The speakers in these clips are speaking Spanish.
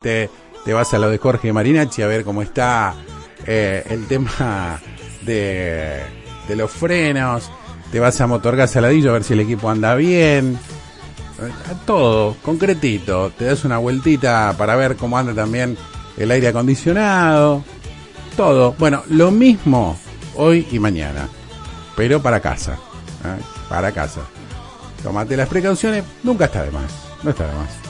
te, vas a lo de Jorge Marinacci a ver cómo está eh, el tema de, de los frenos, te vas a Motorgas Saladillo a ver si el equipo anda bien, Eh, todo, concretito, te das una vueltita para ver cómo anda también el aire acondicionado, todo. Bueno, lo mismo hoy y mañana, pero para casa, ¿eh? para casa. Tómate las precauciones, nunca está de más, no está de más.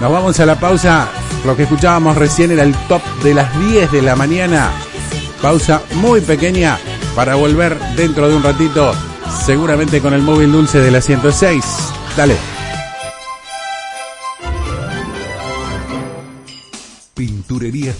Nos vamos a la pausa. Lo que escuchábamos recién era el top de las 10 de la mañana. Pausa muy pequeña para volver dentro de un ratito, seguramente con el móvil dulce de la 106. Dale.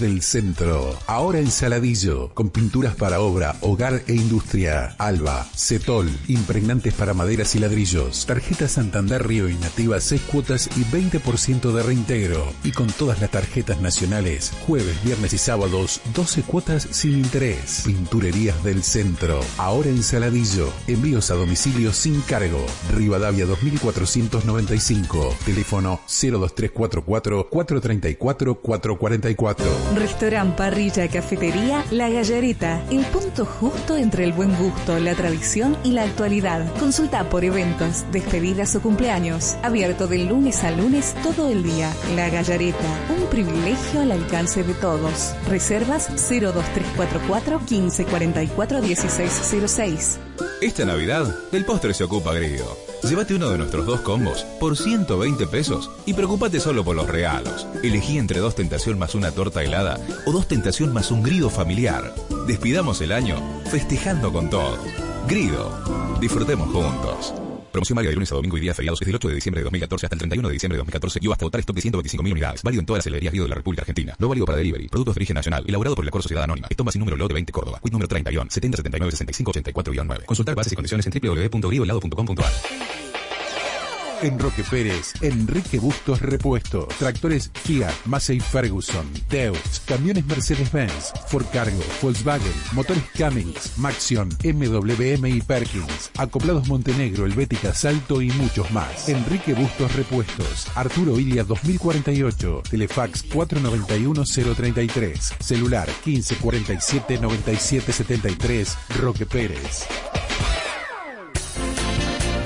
Del Centro. Ahora en Saladillo. Con pinturas para obra, hogar e industria. Alba, Cetol, impregnantes para maderas y ladrillos. Tarjeta Santander Río y Nativa 6 cuotas y 20% de reintegro. Y con todas las tarjetas nacionales. Jueves, viernes y sábados, 12 cuotas sin interés. Pinturerías del Centro. Ahora en Saladillo. Envíos a domicilio sin cargo. Rivadavia 2495. Teléfono 02344 434 444. Restaurant, parrilla, cafetería, La Gallareta. El punto justo entre el buen gusto, la tradición y la actualidad. Consulta por eventos, despedidas o cumpleaños. Abierto de lunes a lunes todo el día. La Gallareta. Un privilegio al alcance de todos. Reservas 02344 1544 1606. Esta Navidad, del postre se ocupa Grido. Llévate uno de nuestros dos combos por 120 pesos y preocúpate solo por los regalos. Elegí entre dos tentación más una torta helada o dos tentación más un grido familiar. Despidamos el año festejando con todo. Grido. Disfrutemos juntos. Promoción válida de lunes a domingo y días feriados desde el 8 de diciembre de 2014 hasta el 31 de diciembre de 2014 y hasta votar stock de 125.000 unidades. Válido en todas las heladerías Guido de la República Argentina. No válido para delivery. Productos de origen nacional. Elaborado por la Cor Sociedad Anónima. Esto sin número lote 20 Córdoba. Quit número 30 70 79 65 84 9. Consultar bases y condiciones en www.gridohelado.com.ar. En Roque Pérez, Enrique Bustos Repuesto, tractores Fiat, Massey Ferguson, Deutz, camiones Mercedes-Benz, Ford Cargo, Volkswagen, motores Cummins, Maxion, MWM y Perkins, acoplados Montenegro, Helvética, Salto y muchos más. Enrique Bustos Repuestos, Arturo Ilia 2048, Telefax 491-033, celular 1547-9773, Roque Pérez.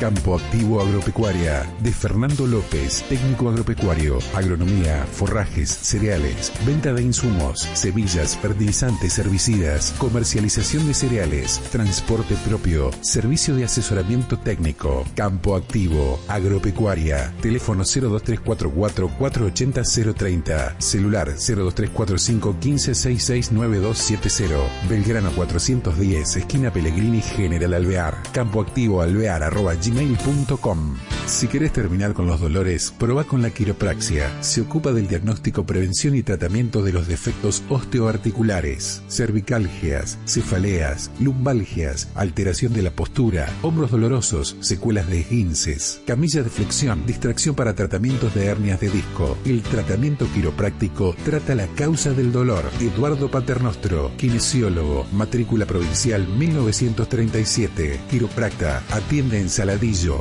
Campo Activo Agropecuaria de Fernando López, técnico agropecuario, agronomía, forrajes, cereales, venta de insumos, semillas, fertilizantes, herbicidas, comercialización de cereales, transporte propio, servicio de asesoramiento técnico. Campo Activo Agropecuaria, teléfono 02344 480 030, celular 02345 15669270, Belgrano 410, esquina Pellegrini, General Alvear, Campo Activo Alvear arroba gmail.com. Si querés terminar con los dolores, probá con la quiropraxia. Se ocupa del diagnóstico, prevención y tratamiento de los defectos osteoarticulares, cervicalgias, cefaleas, lumbalgias, alteración de la postura, hombros dolorosos, secuelas de esguinces, camilla de flexión, distracción para tratamientos de hernias de disco. El tratamiento quiropráctico trata la causa del dolor. Eduardo Paternostro, kinesiólogo, matrícula provincial 1937, quiropracta, atiende en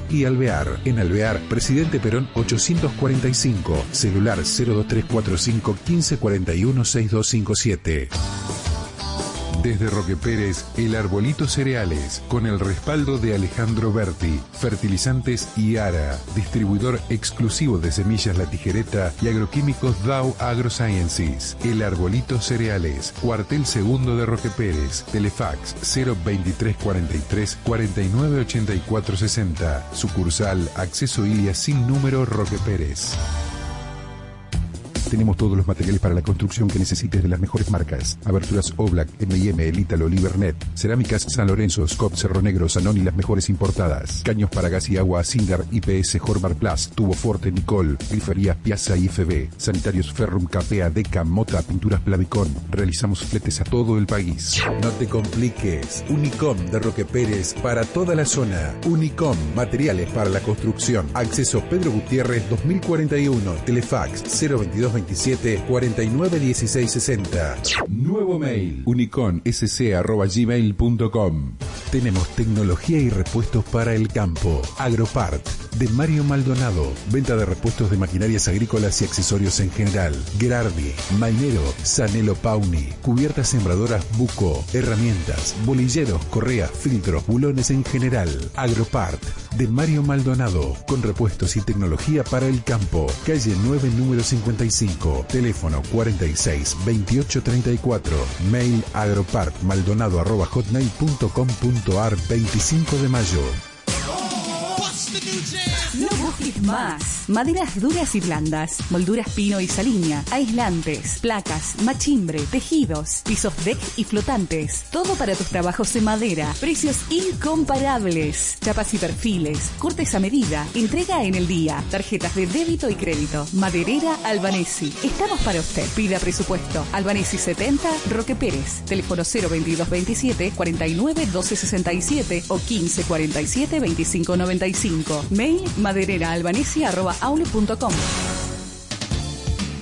Y Alvear. En Alvear, Presidente Perón 845, celular 02345 1541 6257. Desde Roque Pérez, el Arbolito Cereales, con el respaldo de Alejandro Berti, Fertilizantes y ARA, distribuidor exclusivo de semillas La Tijereta y agroquímicos Dow AgroSciences. El Arbolito Cereales, cuartel segundo de Roque Pérez, Telefax 02343 498460, sucursal Acceso Ilia sin número Roque Pérez. Tenemos todos los materiales para la construcción que necesites de las mejores marcas. Aberturas Oblak, M&M, Elítalo, Libernet. Cerámicas San Lorenzo, Scott, Cerro Negro, Sanón las mejores importadas. Caños para gas y agua, Sindar, IPS, Hormar Plus, Tubo Forte, Nicol. Griferías Piazza y FB. Sanitarios Ferrum, Capea, Deca, Mota, Pinturas Plavicón. Realizamos fletes a todo el país. No te compliques. Unicom de Roque Pérez para toda la zona. Unicom, materiales para la construcción. Acceso Pedro Gutiérrez 2041. Telefax 022 27 49 16 60. Nuevo mail uniconsc.gmail.com Tenemos tecnología y repuestos para el campo. Agropart de Mario Maldonado. Venta de repuestos de maquinarias agrícolas y accesorios en general. Gerardi, Mainero, Sanelo Pauni. Cubiertas sembradoras Buco. Herramientas, bolilleros, correas, filtros, bulones en general. Agropart de Mario Maldonado. Con repuestos y tecnología para el campo. Calle 9, número 55. Teléfono 46 28 34. Mail agropartmaldonado.hotmail.com.ar 25 de mayo. No busques más. Maderas duras y blandas, molduras pino y saliña, aislantes, placas, machimbre, tejidos, pisos deck y flotantes. Todo para tus trabajos en madera. Precios incomparables. Chapas y perfiles, cortes a medida, entrega en el día, tarjetas de débito y crédito. Maderera Albanesi. Estamos para usted. Pida presupuesto. Albanesi 70, Roque Pérez. Teléfono 02227 49 1267 o 1547 2595. Mail madereraalbanesi arroba aule.com.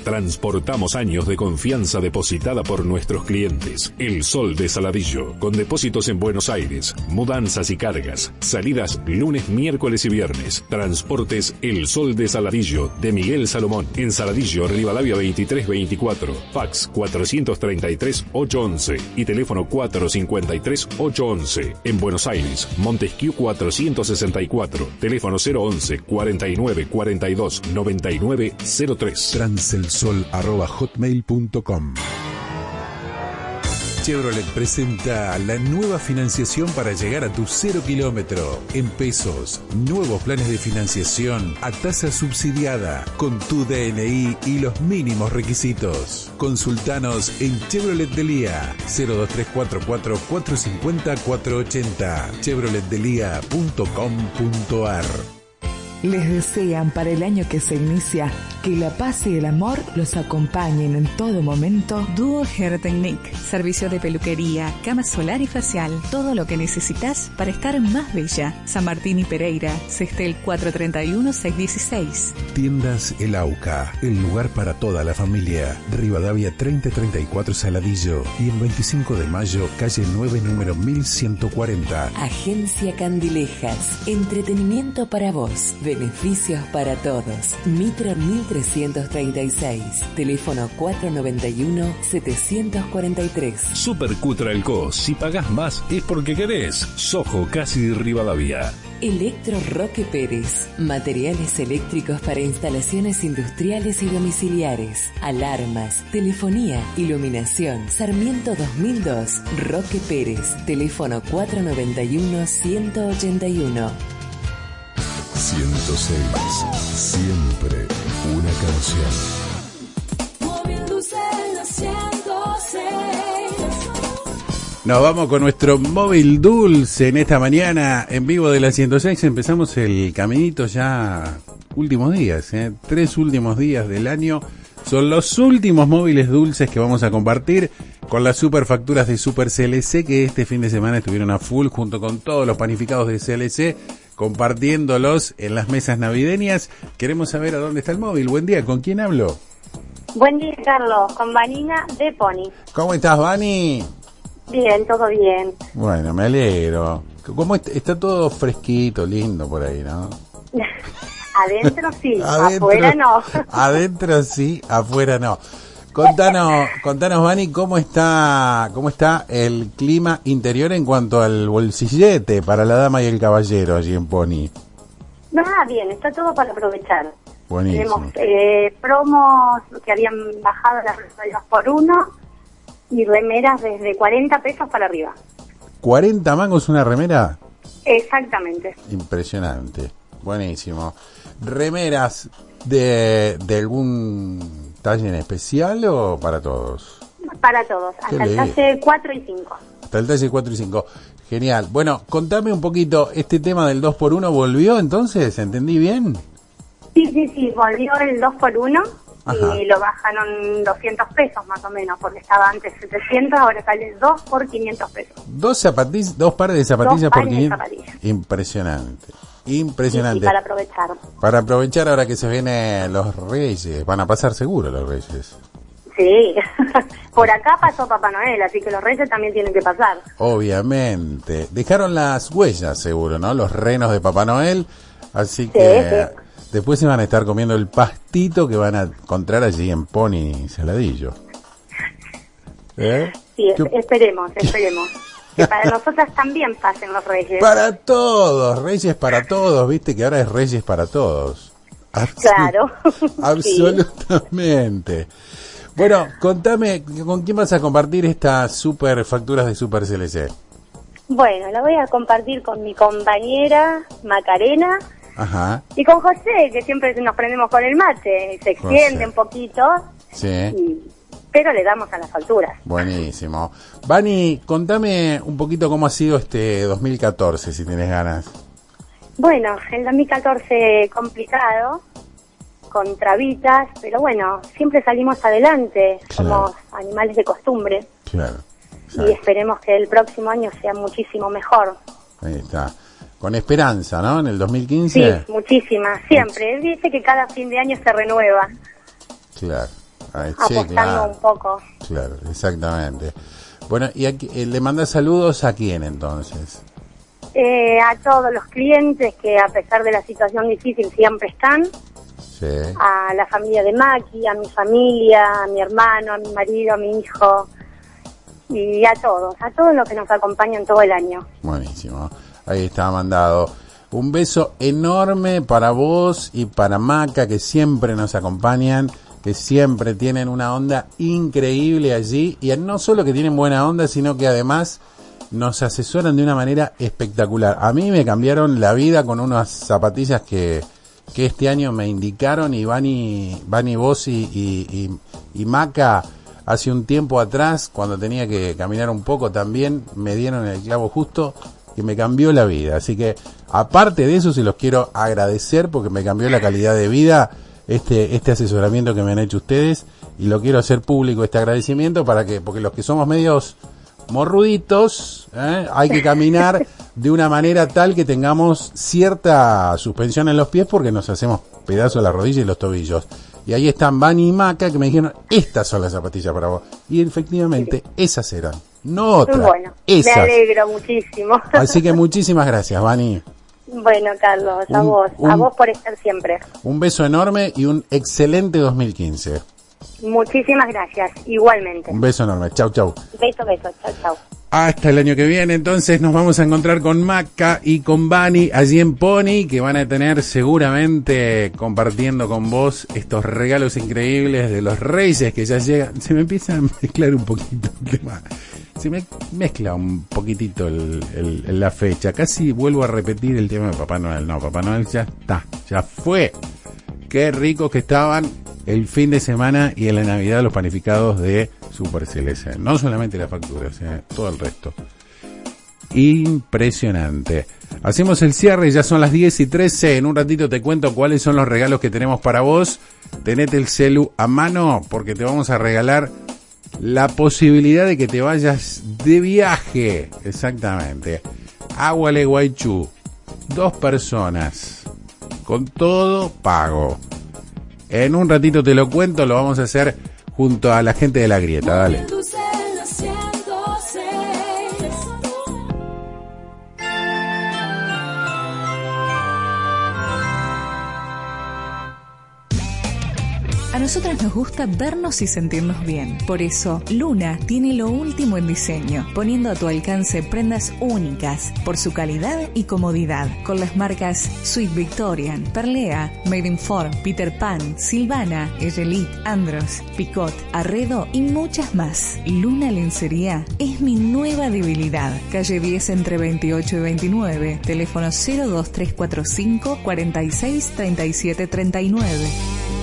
Transportamos años de confianza depositada por nuestros clientes. El Sol de Saladillo, con depósitos en Buenos Aires, mudanzas y cargas, salidas lunes, miércoles y viernes. Transportes El Sol de Saladillo, de Miguel Salomón, en Saladillo, Rivadavia 2324, fax 433-811 y teléfono 453-811. En Buenos Aires, Montesquieu 464, teléfono 011 49 42 99 03. Transel sol.hotmail.com. Chevrolet presenta la nueva financiación para llegar a tu cero kilómetro. En pesos, nuevos planes de financiación a tasa subsidiada, con tu DNI y los mínimos requisitos. Consultanos en Chevrolet Delía 02344 450 480 chevroletdelia.com.ar les desean para el año que se inicia que la paz y el amor los acompañen en todo momento. Duo Hair Technique, servicio de peluquería, cama solar y facial, todo lo que necesitas para estar más bella. San Martín y Pereira, Sextel 431-616. Tiendas El Auca, el lugar para toda la familia. Rivadavia 3034 Saladillo y el 25 de mayo, calle 9, número 1140. Agencia Candilejas, entretenimiento para vos. Beneficios para todos. Mitra 1336. Teléfono 491-743. Super Cutra Co. Si pagás más es porque querés. Sojo casi Rivadavia. Electro Roque Pérez. Materiales eléctricos para instalaciones industriales y domiciliares. Alarmas, telefonía, iluminación. Sarmiento 2002. Roque Pérez. Teléfono 491-181. 106. Siempre una canción. Nos vamos con nuestro móvil dulce en esta mañana en vivo de la 106. Empezamos el caminito ya últimos días, ¿eh? tres últimos días del año. Son los últimos móviles dulces que vamos a compartir con las super facturas de Super CLC que este fin de semana estuvieron a full junto con todos los panificados de CLC compartiéndolos en las mesas navideñas. Queremos saber a dónde está el móvil. Buen día, ¿con quién hablo? Buen día, Carlos, con Vanina de Pony. ¿Cómo estás, Vani? Bien, todo bien. Bueno, me alegro. ¿Cómo está todo fresquito, lindo por ahí, no? Adentro sí, afuera no. adentro sí, afuera no. Contanos, contanos, Vani, cómo está, cómo está el clima interior en cuanto al bolsillete para la dama y el caballero allí en Pony. Nada, bien, está todo para aprovechar. Buenísimo. Tenemos eh, promos que habían bajado las reservas por uno y remeras desde 40 pesos para arriba. ¿40 mangos una remera? Exactamente. Impresionante. Buenísimo. Remeras de, de algún talle en especial o para todos? Para todos, hasta el talle 4 y 5. Hasta el talle 4 y 5. Genial. Bueno, contame un poquito, ¿este tema del 2x1 volvió entonces? ¿Entendí bien? Sí, sí, sí, volvió el 2x1 y lo bajaron 200 pesos más o menos, porque estaba antes 700, ahora sale 2 por 500 pesos. Dos zapatillas, dos pares de zapatillas por 500. Impresionante. Impresionante. para aprovechar. Para aprovechar ahora que se vienen los reyes. Van a pasar seguro los reyes. Sí, por acá pasó Papá Noel, así que los reyes también tienen que pasar. Obviamente. Dejaron las huellas, seguro, ¿no? Los renos de Papá Noel. Así que después se van a estar comiendo el pastito que van a encontrar allí en Pony Saladillo. ¿Eh? Sí, esperemos, esperemos. que para nosotras también pasen los reyes. Para todos, reyes para todos, viste que ahora es reyes para todos. claro. Absolutamente. Bueno, contame, ¿con quién vas a compartir estas super facturas de Super CLC? Bueno, la voy a compartir con mi compañera Macarena Ajá. y con José, que siempre nos prendemos con el mate, se extiende un poquito. Sí. Pero le damos a las facturas. Buenísimo. Vani, contame un poquito cómo ha sido este 2014, si tienes ganas. Bueno, el 2014 complicado, con trabitas, pero bueno, siempre salimos adelante, somos animales de costumbre. Claro. Y esperemos que el próximo año sea muchísimo mejor. Ahí está. Con esperanza, ¿no? En el 2015. Sí, muchísima, siempre. Él dice que cada fin de año se renueva. Claro. Apostando un poco. Claro, exactamente. Bueno, ¿y eh, le manda saludos a quién entonces? Eh, a todos los clientes que a pesar de la situación difícil siempre están a la familia de Maki, a mi familia, a mi hermano, a mi marido, a mi hijo y a todos, a todos los que nos acompañan todo el año. Buenísimo, ahí está mandado. Un beso enorme para vos y para Maca que siempre nos acompañan, que siempre tienen una onda increíble allí y no solo que tienen buena onda, sino que además nos asesoran de una manera espectacular. A mí me cambiaron la vida con unas zapatillas que que este año me indicaron y Vani, Vani vos y, y, Maca hace un tiempo atrás, cuando tenía que caminar un poco también, me dieron el clavo justo y me cambió la vida. Así que, aparte de eso, se los quiero agradecer porque me cambió la calidad de vida este, este asesoramiento que me han hecho ustedes y lo quiero hacer público este agradecimiento para que, porque los que somos medios morruditos, ¿eh? hay que caminar de una manera tal que tengamos cierta suspensión en los pies porque nos hacemos pedazos la rodilla y los tobillos. Y ahí están Bani y Maca que me dijeron, estas son las zapatillas para vos. Y efectivamente, esas eran, no otras. Bueno, me alegro muchísimo. Así que muchísimas gracias, Bani. Bueno, Carlos, a vos, a vos por estar siempre. Un beso enorme y un excelente 2015. Muchísimas gracias, igualmente. Un beso enorme, chau, chau. Beso, beso, chau, chau. Hasta el año que viene, entonces nos vamos a encontrar con Maca y con Bani allí en Pony, que van a tener seguramente compartiendo con vos estos regalos increíbles de los reyes que ya llegan. Se me empieza a mezclar un poquito el tema. Se me mezcla un poquitito el, la fecha. Casi vuelvo a repetir el tema de Papá Noel. No, Papá Noel ya está, ya fue. Qué ricos que estaban el fin de semana y en la Navidad los panificados de Super CLC. No solamente las facturas, todo el resto. Impresionante. Hacemos el cierre, ya son las 10 y 13. En un ratito te cuento cuáles son los regalos que tenemos para vos. Tenete el celu a mano porque te vamos a regalar la posibilidad de que te vayas de viaje. Exactamente. Aguale Guaychú. Dos personas. Con todo pago. En un ratito te lo cuento, lo vamos a hacer junto a la gente de la grieta. Dale. Nos gusta vernos y sentirnos bien. Por eso, Luna tiene lo último en diseño, poniendo a tu alcance prendas únicas por su calidad y comodidad, con las marcas Sweet Victorian, Perlea, Made in Form, Peter Pan, Silvana, Elite, Andros, Picot, Arredo y muchas más. Luna Lencería es mi nueva debilidad. Calle 10 entre 28 y 29, teléfono 02345 46 37 39.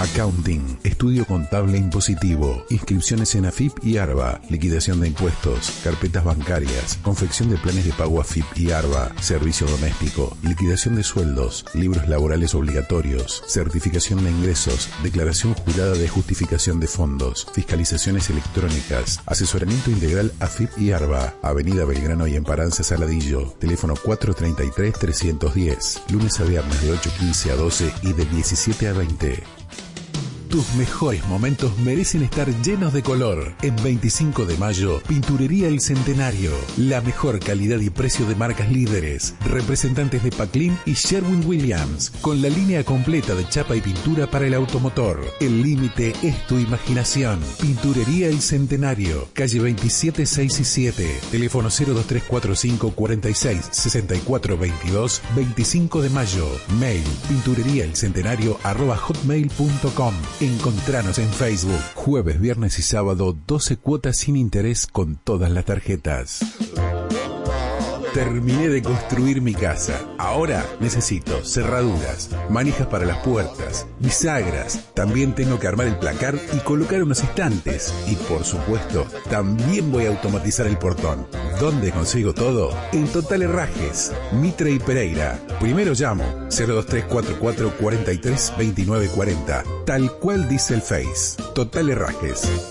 Accounting, estudio contable impositivo, inscripciones en AFIP y ARBA, liquidación de impuestos, carpetas bancarias, confección de planes de pago AFIP y ARBA, servicio doméstico, liquidación de sueldos, libros laborales obligatorios, certificación de ingresos, declaración jurada de justificación de fondos, fiscalizaciones electrónicas, asesoramiento integral AFIP y ARBA, Avenida Belgrano y Emparanza Saladillo, teléfono 433-310, lunes a viernes de 8.15 a 12 y de 17 a 20. Tus mejores momentos merecen estar llenos de color. En 25 de mayo, Pinturería El Centenario. La mejor calidad y precio de marcas líderes. Representantes de Paclin y Sherwin Williams. Con la línea completa de chapa y pintura para el automotor. El límite es tu imaginación. Pinturería El Centenario. Calle 27, 6 y 7. Teléfono 02345 46 64 22 25 de mayo. Mail pinturería el centenario arroba hotmail.com. Encontranos en Facebook. Jueves, viernes y sábado 12 cuotas sin interés con todas las tarjetas. Terminé de construir mi casa. Ahora necesito cerraduras, manijas para las puertas, bisagras. También tengo que armar el placar y colocar unos estantes. Y por supuesto, también voy a automatizar el portón. ¿Dónde consigo todo? En Total Herrajes, Mitre y Pereira. Primero llamo 02344 43 Tal cual dice el Face. Total Herrajes.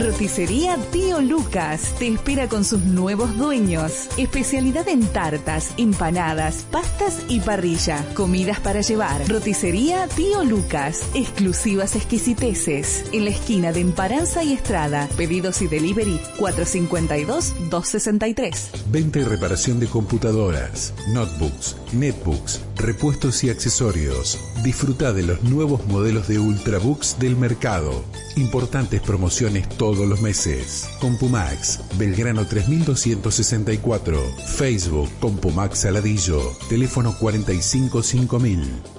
Roticería Tío Lucas te espera con sus nuevos dueños. Especialidad en tartas, empanadas, pastas y parrilla. Comidas para llevar. Roticería Tío Lucas. Exclusivas exquisiteces. En la esquina de Emparanza y Estrada. Pedidos y delivery 452-263. Venta y reparación de computadoras, notebooks, netbooks, repuestos y accesorios. Disfruta de los nuevos modelos de Ultrabooks del mercado. Importantes promociones todos los meses. Compumax, Belgrano 3264. Facebook, Compumax Saladillo. Teléfono 455.000.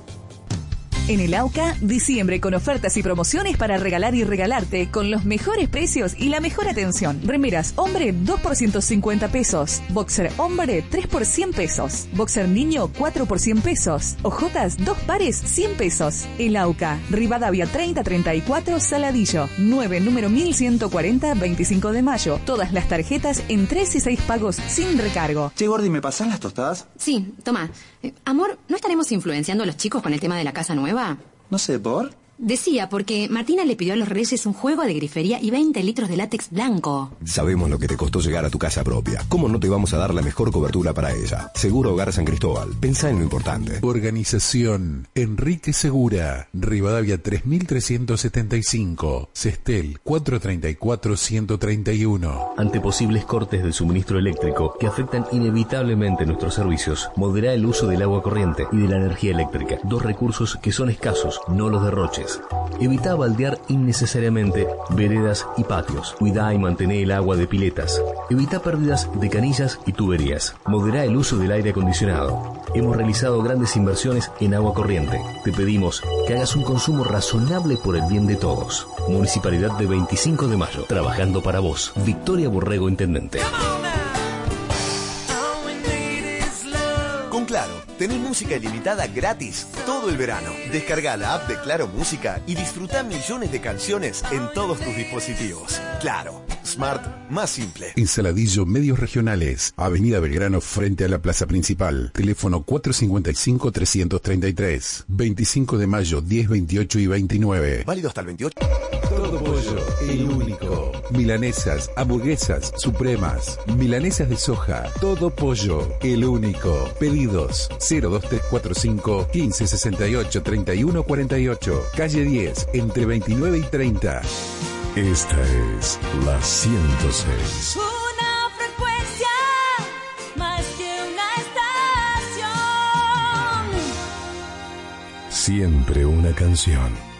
En el AUCA, diciembre con ofertas y promociones para regalar y regalarte con los mejores precios y la mejor atención. Remeras hombre 2 por 150 pesos. Boxer hombre 3 por 100 pesos. Boxer niño 4 por 100 pesos. Ojotas 2 pares 100 pesos. El AUCA, Rivadavia 3034 Saladillo. 9 número 1140 25 de mayo. Todas las tarjetas en 3 y 6 pagos sin recargo. Che Gordi, ¿me pasan las tostadas? Sí, toma. Eh, amor, ¿no estaremos influenciando a los chicos con el tema de la casa nueva? No sé, ¿por? Decía, porque Martina le pidió a los reyes un juego de grifería y 20 litros de látex blanco. Sabemos lo que te costó llegar a tu casa propia. ¿Cómo no te vamos a dar la mejor cobertura para ella? Seguro Hogar San Cristóbal. Pensá en lo importante. Organización Enrique Segura. Rivadavia 3375. Cestel 434-131. Ante posibles cortes del suministro eléctrico que afectan inevitablemente nuestros servicios, modera el uso del agua corriente y de la energía eléctrica. Dos recursos que son escasos, no los derroches. Evita baldear innecesariamente veredas y patios. Cuida y mantén el agua de piletas. Evita pérdidas de canillas y tuberías. Modera el uso del aire acondicionado. Hemos realizado grandes inversiones en agua corriente. Te pedimos que hagas un consumo razonable por el bien de todos. Municipalidad de 25 de mayo. Trabajando para vos. Victoria Borrego Intendente. Tenés música ilimitada gratis todo el verano. Descarga la app de Claro Música y disfruta millones de canciones en todos tus dispositivos. Claro, Smart, más simple. Ensaladillo Medios Regionales, Avenida Belgrano frente a la plaza principal. Teléfono 455-333. 25 de mayo, 10, 28 y 29. Válido hasta el 28. Todo pollo, el único. Milanesas, hamburguesas, supremas, milanesas de soja, todo pollo, el único. Pedidos 02345 1568 3148, calle 10, entre 29 y 30. Esta es la 106. Una frecuencia más que una estación. Siempre una canción.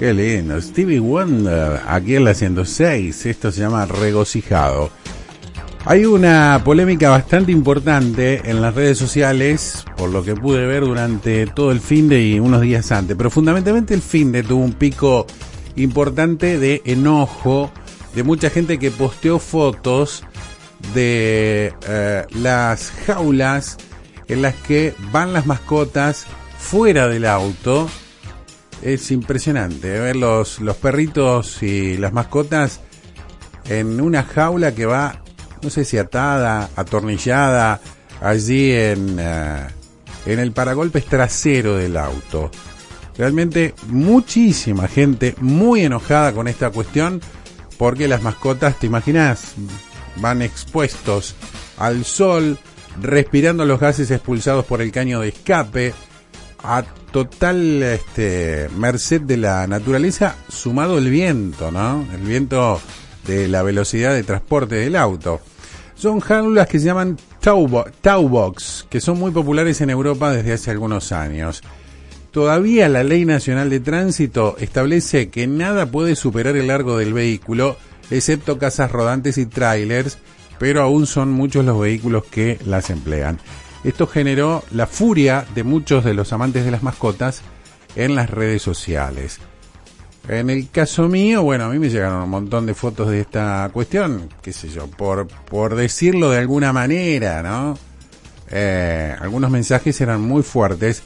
Qué lindo. Stevie Wonder, aquí en la 106. Esto se llama Regocijado. Hay una polémica bastante importante en las redes sociales, por lo que pude ver durante todo el fin de y unos días antes. Pero fundamentalmente el fin de tuvo un pico importante de enojo de mucha gente que posteó fotos de eh, las jaulas en las que van las mascotas fuera del auto. Es impresionante ver los, los perritos y las mascotas en una jaula que va, no sé si atada, atornillada, allí en, eh, en el paragolpes trasero del auto. Realmente muchísima gente muy enojada con esta cuestión porque las mascotas, te imaginas, van expuestos al sol, respirando los gases expulsados por el caño de escape, a total este, merced de la naturaleza, sumado el viento, ¿no? El viento de la velocidad de transporte del auto. Son jaulas que se llaman Taubox, que son muy populares en Europa desde hace algunos años. Todavía la Ley Nacional de Tránsito establece que nada puede superar el largo del vehículo, excepto casas rodantes y trailers, pero aún son muchos los vehículos que las emplean. Esto generó la furia de muchos de los amantes de las mascotas en las redes sociales. En el caso mío, bueno, a mí me llegaron un montón de fotos de esta cuestión, qué sé yo, por, por decirlo de alguna manera, ¿no? Eh, algunos mensajes eran muy fuertes,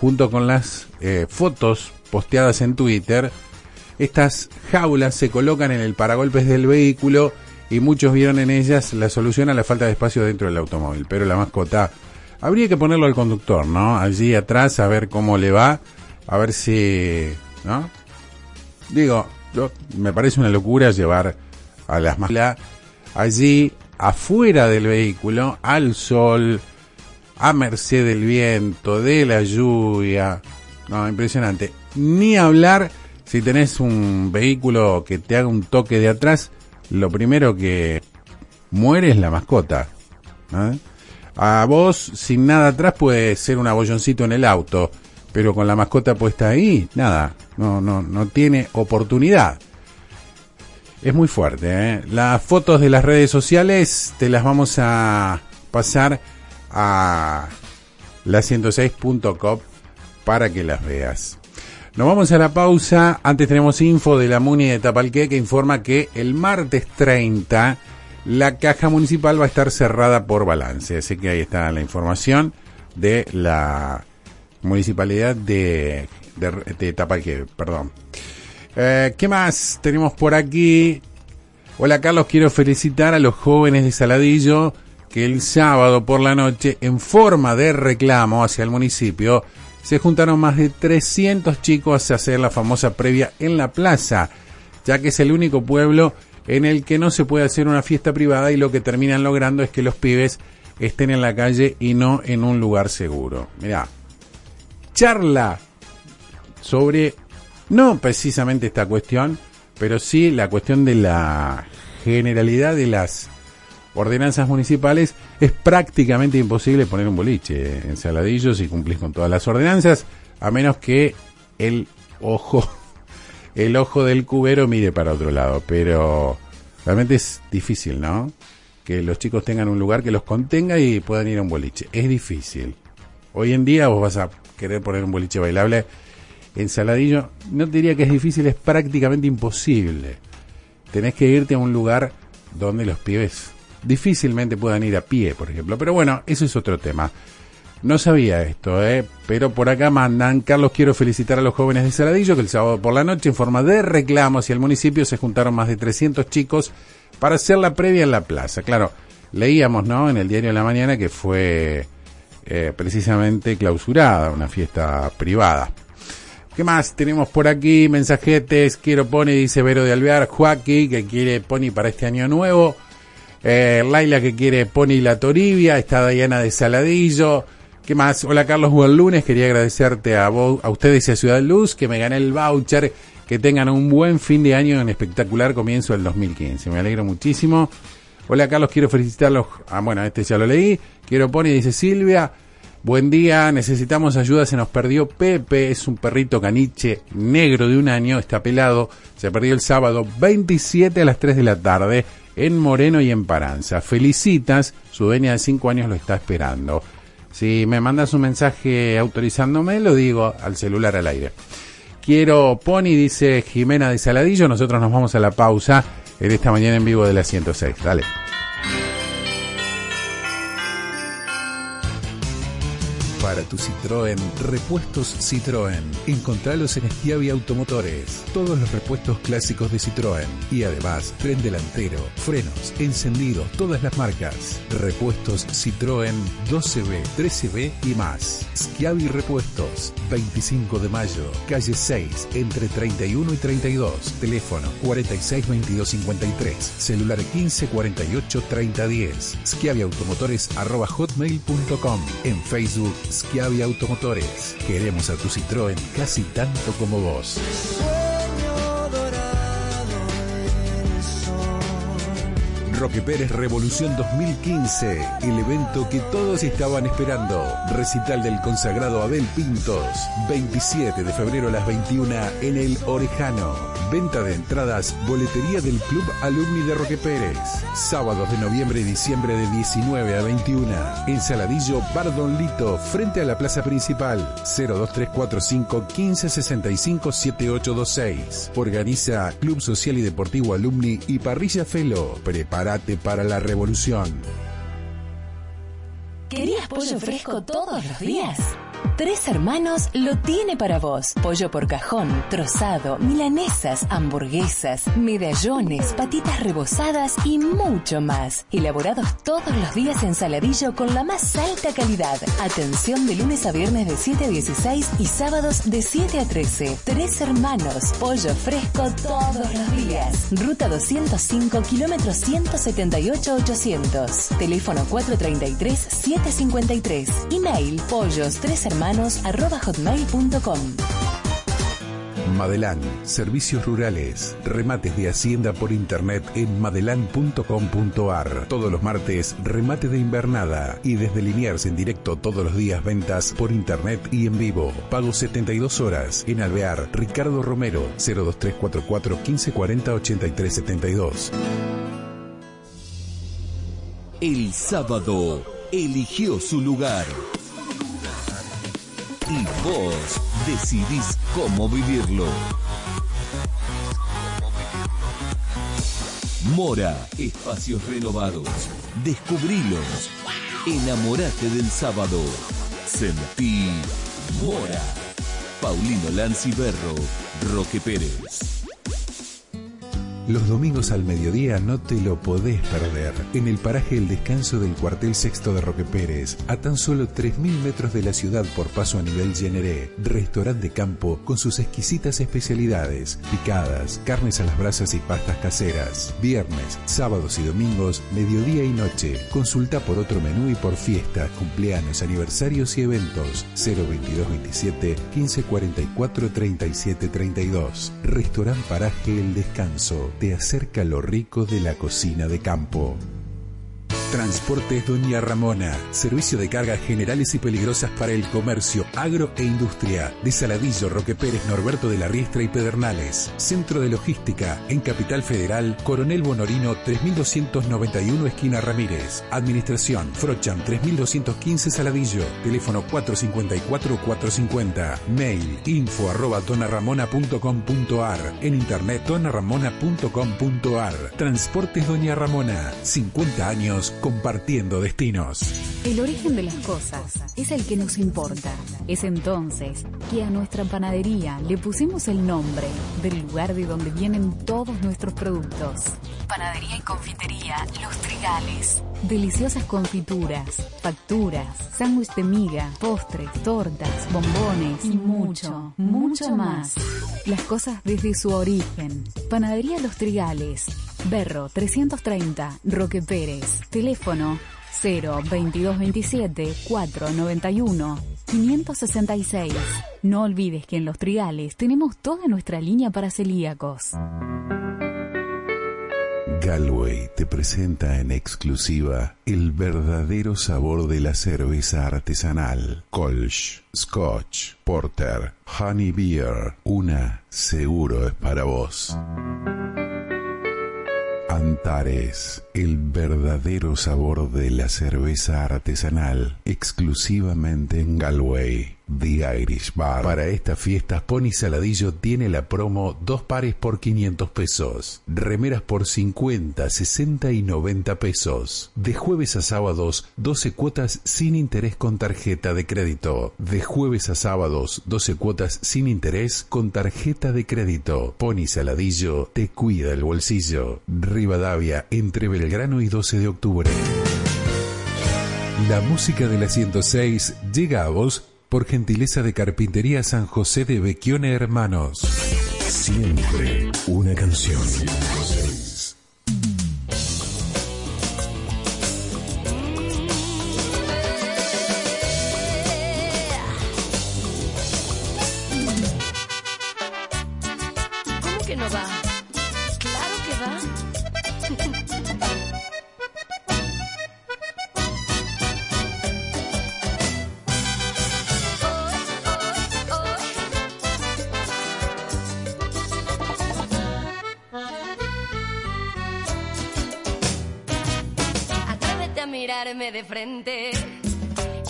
junto con las eh, fotos posteadas en Twitter. Estas jaulas se colocan en el paragolpes del vehículo y muchos vieron en ellas la solución a la falta de espacio dentro del automóvil. Pero la mascota, habría que ponerlo al conductor, ¿no? Allí atrás a ver cómo le va, a ver si, ¿no? Digo, yo- me parece una locura llevar a las mascotas allí afuera del vehículo, al sol, a merced del viento, de la lluvia. No, impresionante. Ni hablar si tenés un vehículo que te haga un toque de atrás, lo primero que muere es la mascota. A vos, sin nada atrás, puede ser un abolloncito en el auto, pero con la mascota puesta ahí, nada, no, no, no tiene oportunidad. Es muy fuerte, ¿eh? Las fotos de las redes sociales te las vamos a pasar a la 106.com para que las veas. Nos vamos a la pausa. Antes tenemos info de la Muni de Tapalqué que informa que el martes 30 la caja municipal va a estar cerrada por balance. Así que ahí está la información de la municipalidad de, de. Perdón. Eh, ¿Qué más tenemos por aquí? Hola Carlos, quiero felicitar a los jóvenes de Saladillo que el sábado por la noche, en forma de reclamo hacia el municipio, se juntaron más de 300 chicos a hacer la famosa previa en la plaza, ya que es el único pueblo en el que no se puede hacer una fiesta privada y lo que terminan logrando es que los pibes estén en la calle y no en un lugar seguro. Mirá, charla sobre, no precisamente esta cuestión, pero sí la cuestión de la generalidad de las ordenanzas municipales, es prácticamente imposible poner un boliche en Saladillo si cumplís con todas las ordenanzas, a menos que el ojo, el ojo del cubero mire para otro lado. Pero realmente es difícil, ¿no? Que los chicos tengan un lugar que los contenga y puedan ir a un boliche. Es difícil. Hoy en día vos vas a querer poner un boliche bailable en Saladillo. No te diría que es difícil, es prácticamente imposible. Tenés que irte a un lugar donde los pibes difícilmente puedan ir a pie, por ejemplo. Pero bueno, eso es otro tema. No sabía esto, ¿eh? pero por acá mandan, Carlos, quiero felicitar a los jóvenes de Saladillo que el sábado por la noche, en forma de reclamo hacia el municipio, se juntaron más de 300 chicos para hacer la previa en la plaza. Claro, leíamos, ¿no? En el diario de la mañana que fue eh, precisamente clausurada, una fiesta privada. ¿Qué más tenemos por aquí? Mensajetes, quiero Pony, dice Vero de Alvear, Joaquín, que quiere Pony para este año nuevo. Eh, Laila que quiere Pony la Toribia, está Diana de Saladillo. ¿Qué más? Hola Carlos, buen lunes. Quería agradecerte a, vos, a ustedes y a Ciudad Luz que me gané el voucher. Que tengan un buen fin de año en espectacular comienzo del 2015. Me alegro muchísimo. Hola Carlos, quiero felicitarlos. Ah, bueno, este ya lo leí. Quiero Pony, dice Silvia. Buen día, necesitamos ayuda, se nos perdió Pepe, es un perrito caniche negro de un año, está pelado, se perdió el sábado 27 a las 3 de la tarde en Moreno y en Paranza. Felicitas, su dueña de 5 años lo está esperando. Si me mandas un mensaje autorizándome, lo digo al celular al aire. Quiero Pony, dice Jimena de Saladillo. Nosotros nos vamos a la pausa en esta mañana en vivo de la 106. Dale. Para tu Citroën, repuestos Citroën. Encontralos en Esquiavi Automotores. Todos los repuestos clásicos de Citroën. Y además, tren delantero, frenos, encendidos, todas las marcas. Repuestos Citroën 12B, 13B y más. Schiavi Repuestos, 25 de mayo, calle 6, entre 31 y 32. Teléfono 462253. Celular 1548 3010. Schiaviautomotores arroba hotmail.com. En Facebook Schiavi Automotores. Queremos a tu Citroën casi tanto como vos. Roque Pérez Revolución 2015, el evento que todos estaban esperando. Recital del consagrado Abel Pintos, 27 de febrero a las 21 en el Orejano. Venta de entradas, boletería del Club Alumni de Roque Pérez. Sábados de noviembre y diciembre de 19 a 21. En Saladillo, Bardon Lito, frente a la plaza principal. 02345 1565 7826. Organiza Club Social y Deportivo Alumni y Parrilla Felo. Prepara para la revolución. ¿Querías pollo fresco todos los días? Tres Hermanos lo tiene para vos. Pollo por cajón, trozado, milanesas, hamburguesas, medallones, patitas rebozadas y mucho más. Elaborados todos los días en Saladillo con la más alta calidad. Atención de lunes a viernes de 7 a 16 y sábados de 7 a 13. Tres Hermanos, pollo fresco todos los días. Ruta 205, kilómetro 178 800. Teléfono 433 753. Email pollos 3 hotmail.com Madelán, servicios rurales, remates de hacienda por internet en madelan.com.ar. Todos los martes, remate de invernada y desde Liniers en directo todos los días ventas por internet y en vivo. Pago 72 horas en Alvear, Ricardo Romero, 02344 1540 8372. El sábado eligió su lugar. Y vos decidís cómo vivirlo. Mora, espacios renovados. Descubrilos. Enamorate del sábado. Sentí Mora. Paulino Lanciberro, Roque Pérez. Los domingos al mediodía no te lo podés perder. En el paraje El Descanso del cuartel sexto de Roque Pérez, a tan solo 3.000 metros de la ciudad por paso a nivel Generé, restaurante de campo con sus exquisitas especialidades, picadas, carnes a las brasas y pastas caseras. Viernes, sábados y domingos, mediodía y noche. Consulta por otro menú y por fiestas, cumpleaños, aniversarios y eventos. 02227 1544 3732. Restaurante Paraje El Descanso te acerca lo rico de la cocina de campo. Transportes Doña Ramona. Servicio de cargas generales y peligrosas para el comercio, agro e industria. De Saladillo, Roque Pérez, Norberto de la Riestra y Pedernales. Centro de Logística. En Capital Federal, Coronel Bonorino 3291 Esquina Ramírez. Administración. Frochan 3215 Saladillo. Teléfono 454-450. Mail info arroba. En internet tonarramona.com.ar. Transportes Doña Ramona. 50 años compartiendo destinos. El origen de las cosas es el que nos importa. Es entonces que a nuestra panadería le pusimos el nombre del lugar de donde vienen todos nuestros productos. Panadería y confitería Los Trigales. Deliciosas confituras, facturas, sándwich de miga, postres, tortas, bombones y mucho, mucho más. Las cosas desde su origen. Panadería Los Trigales. Berro 330, Roque Pérez. Teléfono 02227 491 566. No olvides que en Los Trigales tenemos toda nuestra línea para celíacos. Galway te presenta en exclusiva el verdadero sabor de la cerveza artesanal. Kolsch, Scotch, Porter, Honey Beer. Una seguro es para vos. Antares, el verdadero sabor de la cerveza artesanal, exclusivamente en Galway. The Irish Bar. Para estas fiestas, Pony Saladillo tiene la promo dos pares por 500 pesos, remeras por 50, 60 y 90 pesos. De jueves a sábados, 12 cuotas sin interés con tarjeta de crédito. De jueves a sábados, 12 cuotas sin interés con tarjeta de crédito. Pony Saladillo te cuida el bolsillo. Rivadavia, entre Belgrano y 12 de octubre. La música de la 106 llega a vos por gentileza de Carpintería San José de Bequione Hermanos. Siempre una canción.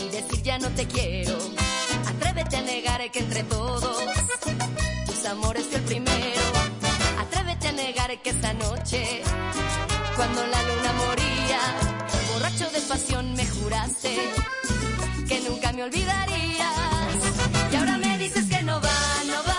Y decir ya no te quiero. Atrévete a negar que entre todos tus amores fue el primero. Atrévete a negar que esta noche, cuando la luna moría, borracho de pasión me juraste que nunca me olvidarías. Y ahora me dices que no va, no va,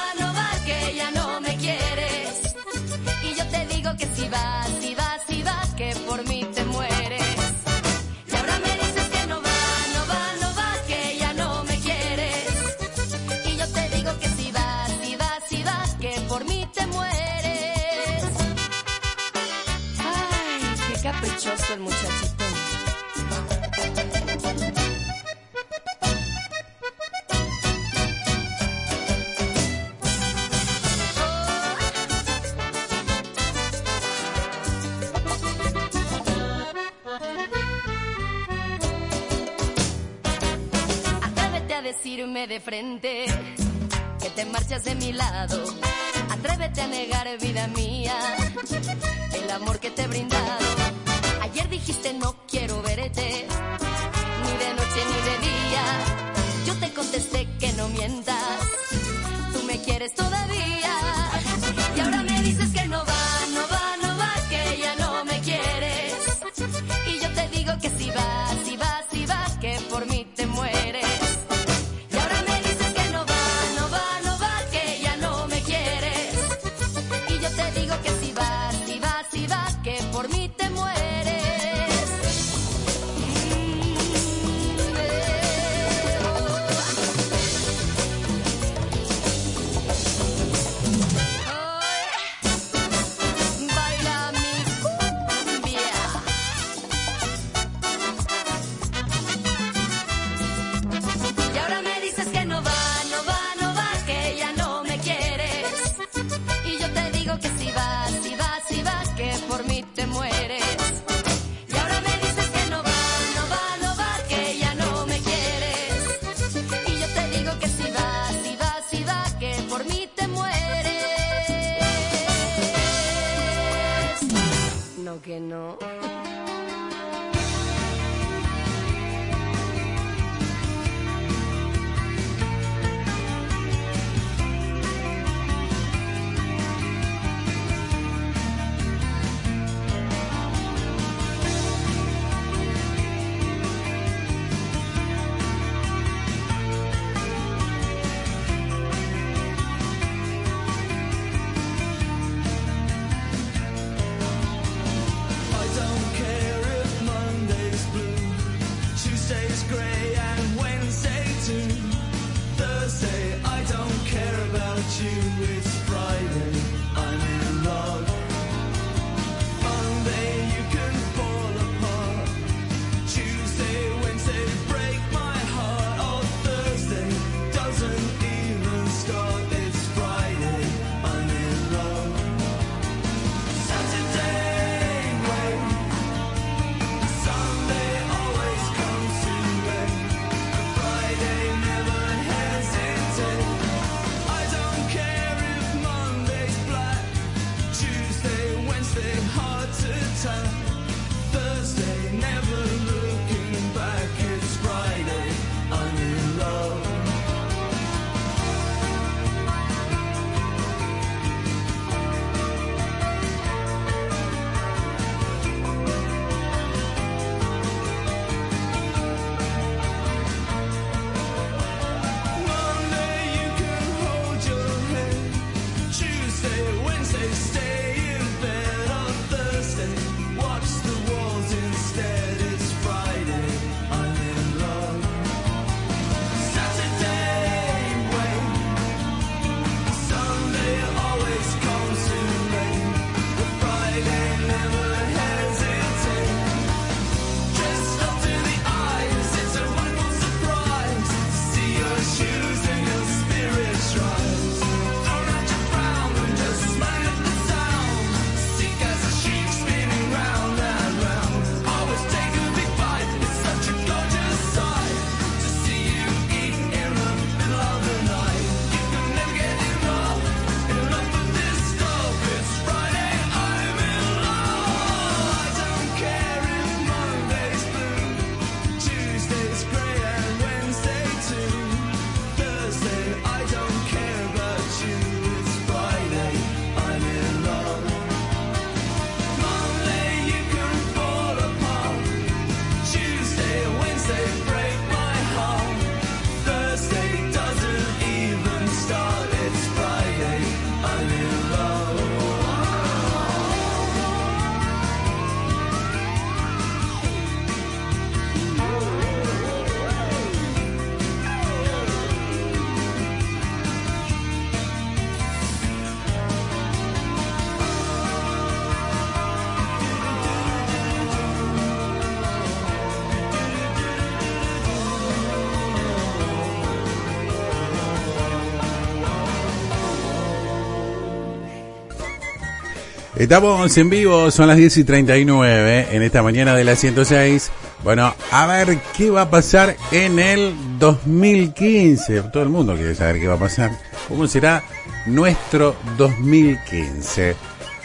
frente Estamos en vivo, son las 10 y 39 en esta mañana de las 106. Bueno, a ver qué va a pasar en el 2015. Todo el mundo quiere saber qué va a pasar. ¿Cómo será nuestro 2015?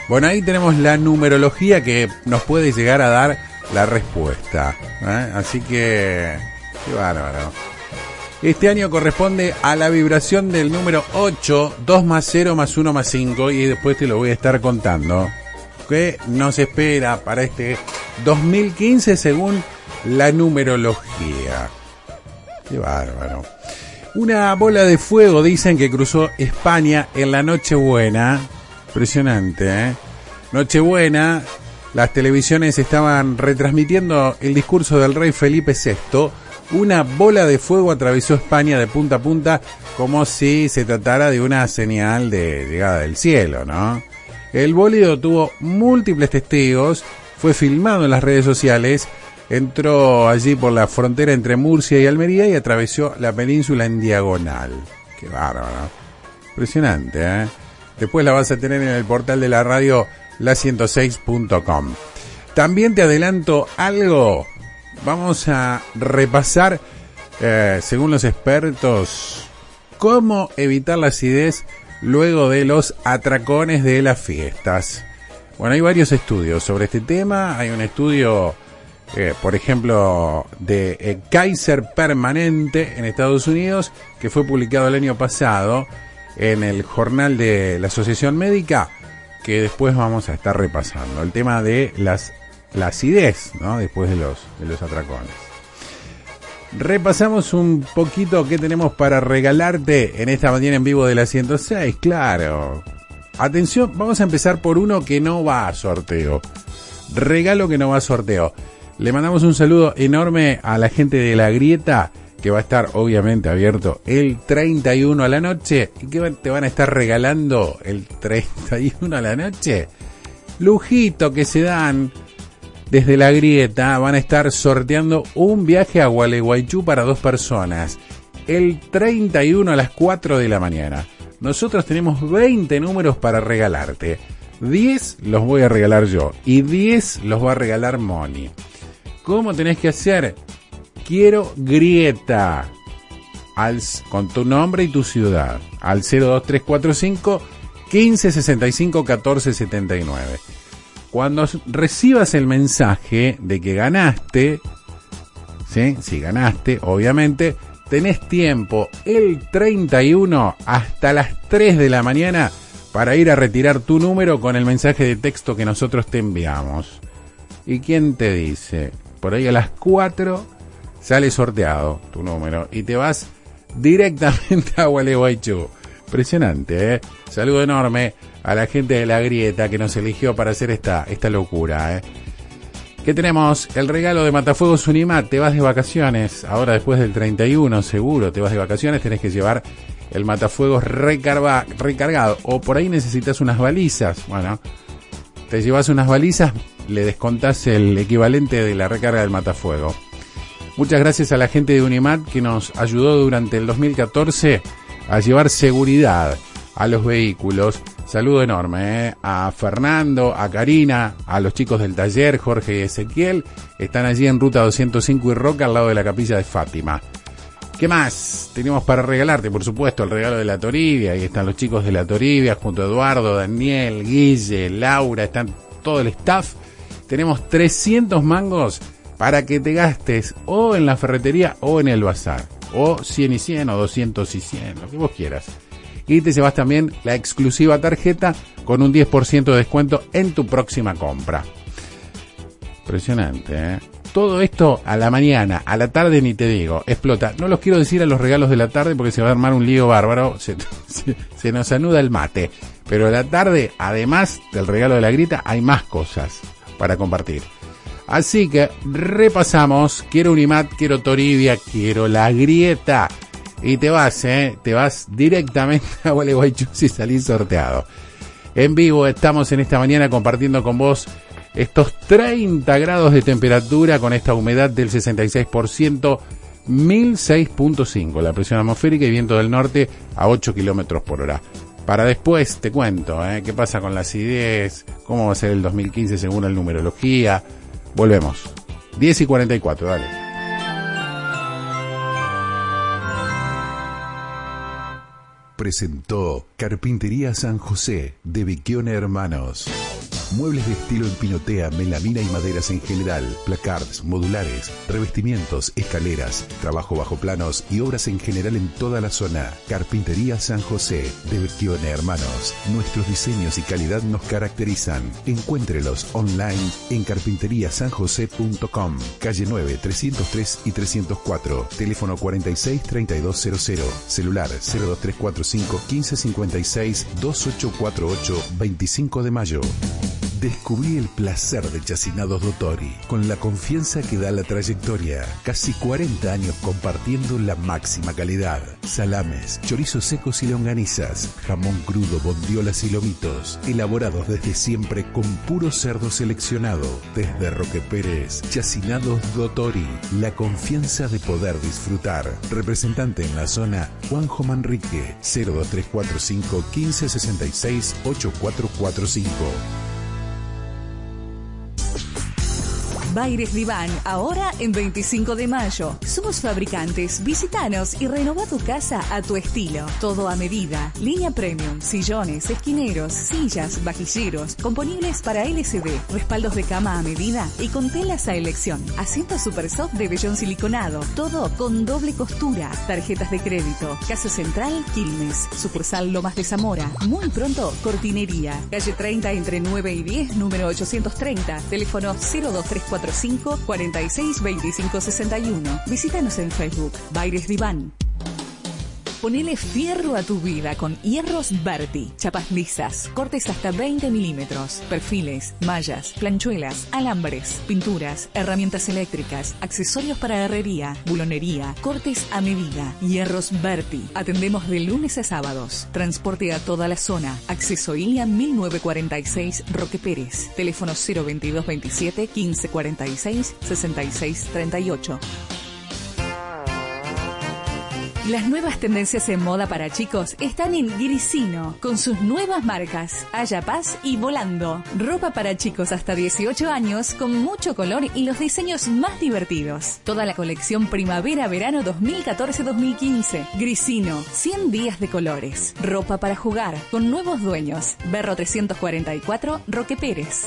Bueno, ahí tenemos la numerología que nos puede llegar a dar la respuesta. ¿eh? Así que, qué bárbaro. Este año corresponde a la vibración del número 8, 2 más 0 más 1 más 5 y después te lo voy a estar contando. ¿Qué nos espera para este 2015 según la numerología? Qué bárbaro. Una bola de fuego dicen que cruzó España en la Nochebuena. Impresionante, ¿eh? Nochebuena, las televisiones estaban retransmitiendo el discurso del rey Felipe VI una bola de fuego atravesó España de punta a punta como si se tratara de una señal de llegada del cielo, ¿no? El bólido tuvo múltiples testigos, fue filmado en las redes sociales, entró allí por la frontera entre Murcia y Almería y atravesó la península en diagonal. Qué bárbaro. Impresionante, ¿eh? Después la vas a tener en el portal de la radio la106.com. También te adelanto algo vamos a repasar, eh, según los expertos, cómo evitar la acidez luego de los atracones de las fiestas. Bueno, hay varios estudios sobre este tema. Hay un estudio, eh, por ejemplo, de eh, Kaiser Permanente en Estados Unidos, que fue publicado el año pasado en el jornal de la Asociación Médica, que después vamos a estar repasando. El tema de las la acidez, ¿no? Después de los, de los atracones. Repasamos un poquito qué tenemos para regalarte en esta mañana en vivo de la 106, claro. Atención, vamos a empezar por uno que no va a sorteo. Regalo que no va a sorteo. Le mandamos un saludo enorme a la gente de la grieta que va a estar obviamente abierto el 31 a la noche y que te van a estar regalando el 31 a la noche. Lujito que se dan desde la grieta van a estar sorteando un viaje a Gualeguaychú para dos personas. El 31 a las 4 de la mañana. Nosotros tenemos 20 números para regalarte. 10 los voy a regalar yo y 10 los va a regalar Moni. ¿Cómo tenés que hacer? Quiero grieta. Al, con tu nombre y tu ciudad. Al 02345 1565 1479 cuando recibas el mensaje de que ganaste, ¿sí? si ganaste, obviamente, tenés tiempo el 31 hasta las 3 de la mañana para ir a retirar tu número con el mensaje de texto que nosotros te enviamos. ¿Y quién te dice? Por ahí a las 4 sale sorteado tu número y te vas directamente a Gualeguaychú. Impresionante, ¿eh? Saludo enorme a la gente de la grieta que nos eligió para hacer esta, esta locura. ¿eh? ¿Qué tenemos? El regalo de Matafuegos Unimat. Te vas de vacaciones. Ahora después del 31 seguro te vas de vacaciones. Tenés que llevar el matafuegos recarga, recargado. O por ahí necesitas unas balizas. Bueno, te llevas unas balizas, le descontás el equivalente de la recarga del matafuego. Muchas gracias a la gente de Unimat que nos ayudó durante el 2014 a llevar seguridad a los vehículos. Saludo enorme ¿eh? a Fernando, a Karina, a los chicos del taller, Jorge y Ezequiel. Están allí en ruta 205 y Roca al lado de la capilla de Fátima. ¿Qué más? Tenemos para regalarte, por supuesto, el regalo de la Toribia. Ahí están los chicos de la Toribia junto a Eduardo, Daniel, Guille, Laura, están todo el staff. Tenemos 300 mangos para que te gastes o en la ferretería o en el bazar. O 100 y 100 o 200 y 100, lo que vos quieras y te llevas también la exclusiva tarjeta con un 10% de descuento en tu próxima compra. Impresionante, ¿eh? Todo esto a la mañana, a la tarde ni te digo, explota. No los quiero decir a los regalos de la tarde porque se va a armar un lío bárbaro, se, nos anuda el mate. Pero a la tarde, además del regalo de la grita, hay más cosas para compartir. Así que repasamos, quiero un IMAT, quiero Toribia, quiero la grieta y te vas, ¿eh? Te vas directamente a Gualeguaychú si salís sorteado. En vivo estamos en esta mañana compartiendo con vos estos 30 grados de temperatura con esta humedad del 66%, 1006.5 la presión atmosférica y viento del norte a 8 kilómetros por hora. Para después te cuento ¿eh? qué pasa con la acidez, cómo va a ser el 2015 según la numerología. Volvemos. 10 y 44, dale. Presentó Carpintería San José de Viquione Hermanos. Muebles de estilo en pinotea, melamina y maderas en general, placards, modulares, revestimientos, escaleras, trabajo bajo planos y obras en general en toda la zona. Carpintería San José, de Vecchione Hermanos. Nuestros diseños y calidad nos caracterizan. Encuéntrelos online en carpinteriasanjose.com, calle 9, 303 y 304, teléfono 46 3200, celular 02345 1556 2848 25 de mayo. Descubrí el placer de Chacinados Dotori, con la confianza que da la trayectoria. Casi 40 años compartiendo la máxima calidad. Salames, chorizos secos y longanizas, jamón crudo, bondiolas y lomitos, elaborados desde siempre con puro cerdo seleccionado. Desde Roque Pérez, Chacinados Dotori, la confianza de poder disfrutar. Representante en la zona, Juanjo Manrique, 02345 1566 8445. Baires Diván, ahora en 25 de mayo. Somos fabricantes, visitanos y renova tu casa a tu estilo. Todo a medida. Línea premium, sillones, esquineros, sillas, vajilleros, componibles para LCD, respaldos de cama a medida y con telas a elección. Asiento super soft de vellón siliconado. Todo con doble costura. Tarjetas de crédito. Casa Central, Quilmes. Sucursal Lomas de Zamora. Muy pronto, Cortinería. Calle 30 entre 9 y 10, número 830. Teléfono 02345 46 25 61. Visítanos en Facebook. Baires Diván. Ponele fierro a tu vida con Hierros Berti. Chapas lisas, cortes hasta 20 milímetros, perfiles, mallas, planchuelas, alambres, pinturas, herramientas eléctricas, accesorios para herrería, bulonería, cortes a medida. Hierros Berti. Atendemos de lunes a sábados. Transporte a toda la zona. Acceso Ilia 1946 Roque Pérez. Teléfono 02227 1546 6638. Las nuevas tendencias en moda para chicos están en Grisino, con sus nuevas marcas, Haya Paz y Volando. Ropa para chicos hasta 18 años con mucho color y los diseños más divertidos. Toda la colección Primavera-Verano 2014-2015. Grisino, 100 días de colores. Ropa para jugar, con nuevos dueños. Berro 344, Roque Pérez.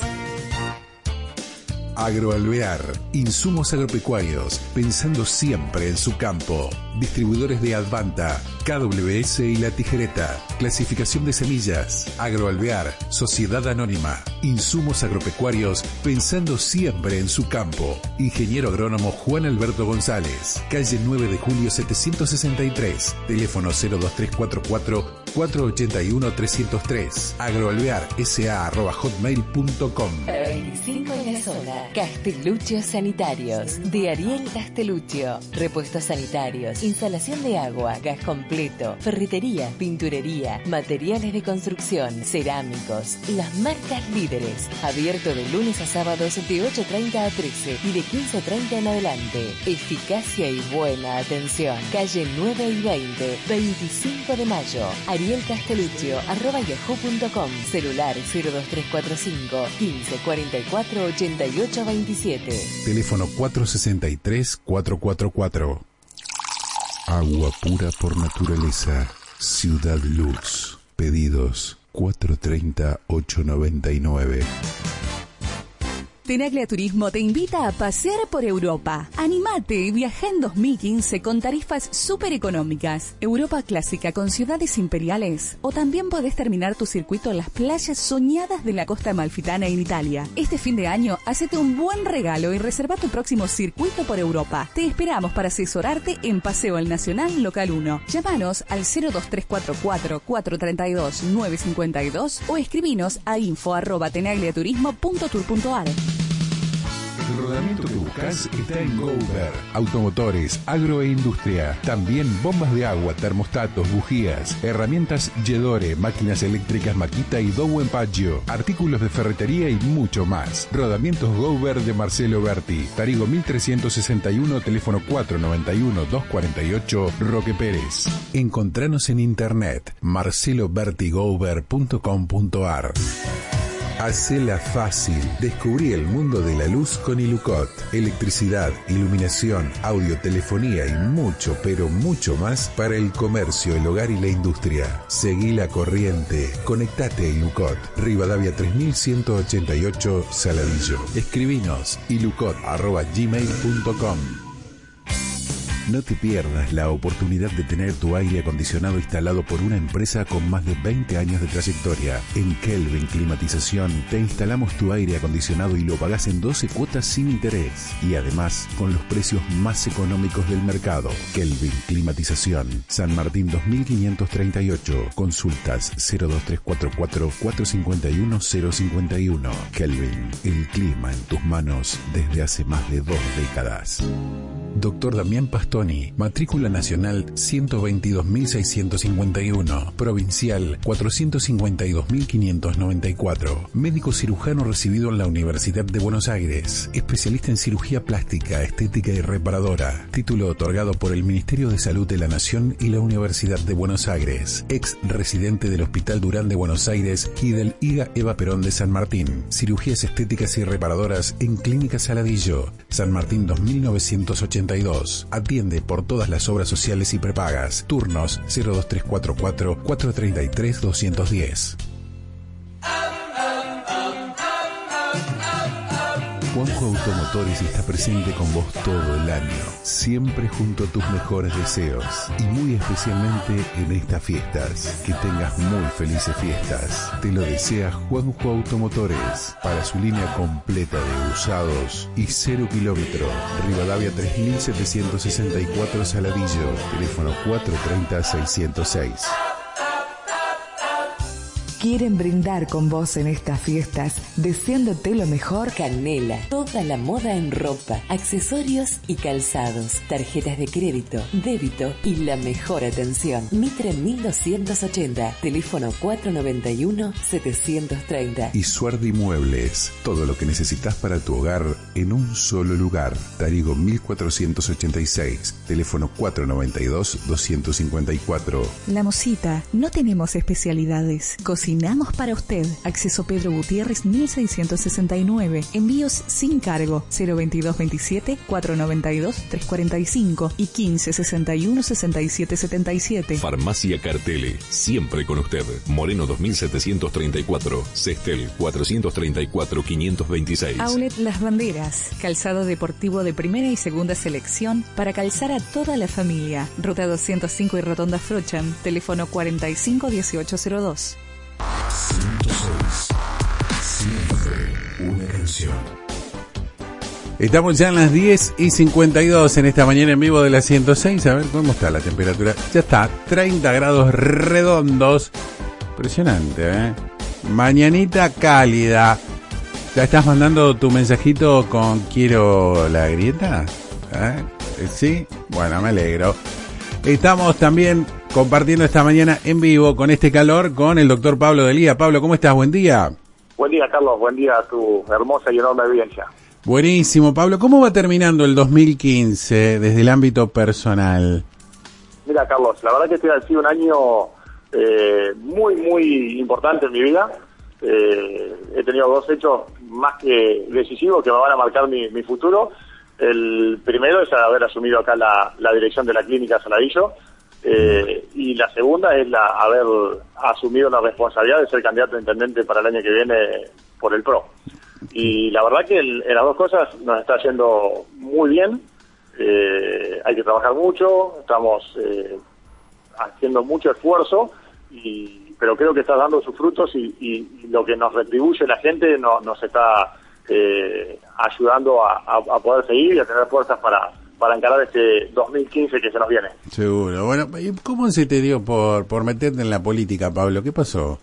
Agroalvear, insumos agropecuarios, pensando siempre en su campo. Distribuidores de Advanta, KWS y La Tijereta. Clasificación de semillas. Agroalvear, Sociedad Anónima. Insumos agropecuarios, pensando siempre en su campo. Ingeniero agrónomo Juan Alberto González. Calle 9 de julio 763. Teléfono 02344 481-303. Agroalvear, sa.hotmail.com. Para 25 en la zona. Castelluccio Sanitarios. De Ariel Castelluccio. Repuestos sanitarios. Instalación de agua. Gas completo. Ferretería. Pinturería. Materiales de construcción. Cerámicos. Las marcas líderes. Abierto de lunes a sábados de 8.30 a 13 y de 15.30 en adelante. Eficacia y buena atención. Calle 9 y 20. 25 de mayo. Ariel Yahoo.com, celular 02345 15 44 88 27. Teléfono 463-444. Agua pura por naturaleza. Ciudad Luz. Pedidos 430-899. Tenaglia Turismo te invita a pasear por Europa. Animate y viaja en 2015 con tarifas súper económicas. Europa clásica con ciudades imperiales. O también podés terminar tu circuito en las playas soñadas de la costa amalfitana en Italia. Este fin de año, hacete un buen regalo y reserva tu próximo circuito por Europa. Te esperamos para asesorarte en Paseo El Nacional Local 1. Llámanos al 02344 432 952 o escribinos a info. El rodamiento que buscas está en GoBer. Automotores, agro e industria. También bombas de agua, termostatos, bujías, herramientas Yedore, máquinas eléctricas Maquita y Dow Paggio, artículos de ferretería y mucho más. Rodamientos GoBer de Marcelo Berti. Tarigo 1361, teléfono 491-248, Roque Pérez. Encontranos en internet marcelobertigover.com.ar Hacela fácil. Descubrí el mundo de la luz con Ilucot. Electricidad, iluminación, audio, telefonía y mucho, pero mucho más para el comercio, el hogar y la industria. Seguí la corriente. Conectate a Ilucot. Rivadavia 3188 Saladillo. Escribinos ilucot.gmail.com no te pierdas la oportunidad de tener tu aire acondicionado instalado por una empresa con más de 20 años de trayectoria. En Kelvin Climatización te instalamos tu aire acondicionado y lo pagas en 12 cuotas sin interés. Y además con los precios más económicos del mercado. Kelvin Climatización. San Martín 2538. Consultas 02344 451 051. Kelvin. El clima en tus manos desde hace más de dos décadas. Doctor Damián Pastoni, matrícula nacional 122.651, provincial 452.594, médico cirujano recibido en la Universidad de Buenos Aires, especialista en cirugía plástica, estética y reparadora, título otorgado por el Ministerio de Salud de la Nación y la Universidad de Buenos Aires, ex residente del Hospital Durán de Buenos Aires y del IGA Eva Perón de San Martín, cirugías estéticas y reparadoras en Clínica Saladillo, San Martín 2980 Atiende por todas las obras sociales y prepagas. Turnos 02344 433 210. Juanjo Automotores está presente con vos todo el año, siempre junto a tus mejores deseos y muy especialmente en estas fiestas. Que tengas muy felices fiestas. Te lo desea Juanjo Automotores para su línea completa de usados y cero kilómetro. Rivadavia 3764 Saladillo, teléfono 430 606 quieren brindar con vos en estas fiestas, deseándote lo mejor. Canela, toda la moda en ropa, accesorios y calzados, tarjetas de crédito, débito y la mejor atención. Mitre 1280, teléfono 491-730. Y Suardi Muebles, todo lo que necesitas para tu hogar en un solo lugar. Tarigo 1486, teléfono 492-254. La Mosita, no tenemos especialidades. Cocina Cocinamos para usted. Acceso Pedro Gutiérrez 1669. Envíos sin cargo 02227 492 345 y 1561 6777. Farmacia Cartele, siempre con usted. Moreno 2734, Cestel 434 526. Aulet Las Banderas, calzado deportivo de primera y segunda selección para calzar a toda la familia. Ruta 205 y Rotonda Frochan, teléfono 451802. Estamos ya en las 10 y 52 en esta mañana en vivo de la 106. A ver cómo está la temperatura. Ya está, 30 grados redondos. Impresionante, ¿eh? Mañanita cálida. ¿Ya estás mandando tu mensajito con quiero la grieta? ¿Eh? ¿Sí? Bueno, me alegro. Estamos también compartiendo esta mañana en vivo con este calor con el doctor Pablo Delía. Pablo, ¿cómo estás? Buen día. Buen día, Carlos. Buen día a tu hermosa y enorme audiencia. Buenísimo, Pablo. ¿Cómo va terminando el 2015 desde el ámbito personal? Mira, Carlos, la verdad que este ha sido un año eh, muy, muy importante en mi vida. Eh, he tenido dos hechos más que decisivos que me van a marcar mi, mi futuro. El primero es haber asumido acá la, dirección de la clínica Saladillo eh, y la segunda es la haber asumido la responsabilidad de ser candidato a intendente para el año que viene por el PRO. Y la verdad que en las dos cosas nos está yendo muy bien. Eh, hay que trabajar mucho, estamos eh, haciendo mucho esfuerzo, y, pero creo que está dando sus frutos y, y lo que nos retribuye la gente no, nos está eh, ayudando a, a, poder seguir y a tener fuerzas para, para encarar este 2015 que se nos viene. Seguro. Bueno, ¿cómo se te dio por, por meterte en la política, Pablo? ¿Qué pasó?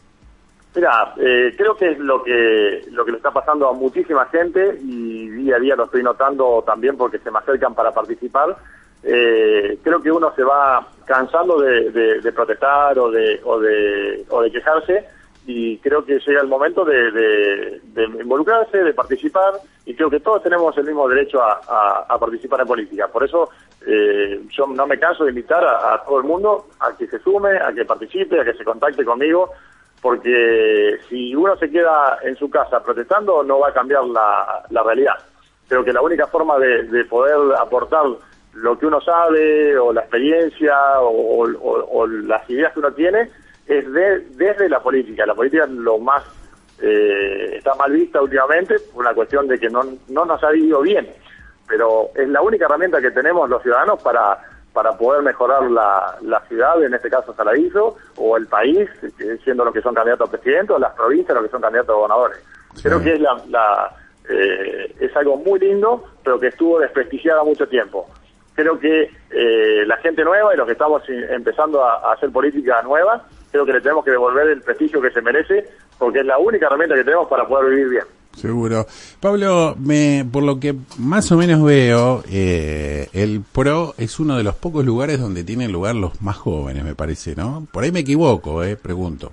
Mira, eh, creo que es lo que lo que le está pasando a muchísima gente y día a día lo estoy notando también porque se me acercan para participar. Eh, creo que uno se va cansando de, de, protestar o de, o de, o de quejarse y creo que llega el momento de, involucrarse, de participar, y creo que todos tenemos el mismo derecho a, participar en política. Por eso eh, yo no me canso de invitar a, todo el mundo a que se sume, a que participe, a que se contacte conmigo, porque si uno se queda en su casa protestando no va a cambiar la, realidad. Creo que la única forma de, de poder aportar lo que uno sabe o la experiencia o las ideas que uno tiene es de- desde la política. La política es lo más eh, está mal vista últimamente por una cuestión de que no, no nos ha ido bien, pero es la única herramienta que tenemos los ciudadanos para para poder mejorar la, la ciudad, en este caso Saladillo, o el país, siendo los que son candidatos a presidente, o las provincias, los que son candidatos a gobernadores. Creo que es la, la, eh, es algo muy lindo, pero que estuvo desprestigiada mucho tiempo. Creo que eh, la gente nueva y los que estamos empezando a, a hacer política nueva, creo que le tenemos que devolver el prestigio que se merece, porque es la única herramienta que tenemos para poder vivir bien. Seguro. Pablo, me, por lo que más o menos veo, eh, el PRO es uno de los pocos lugares donde tienen lugar los más jóvenes, me parece, ¿no? Por ahí me equivoco, eh, pregunto.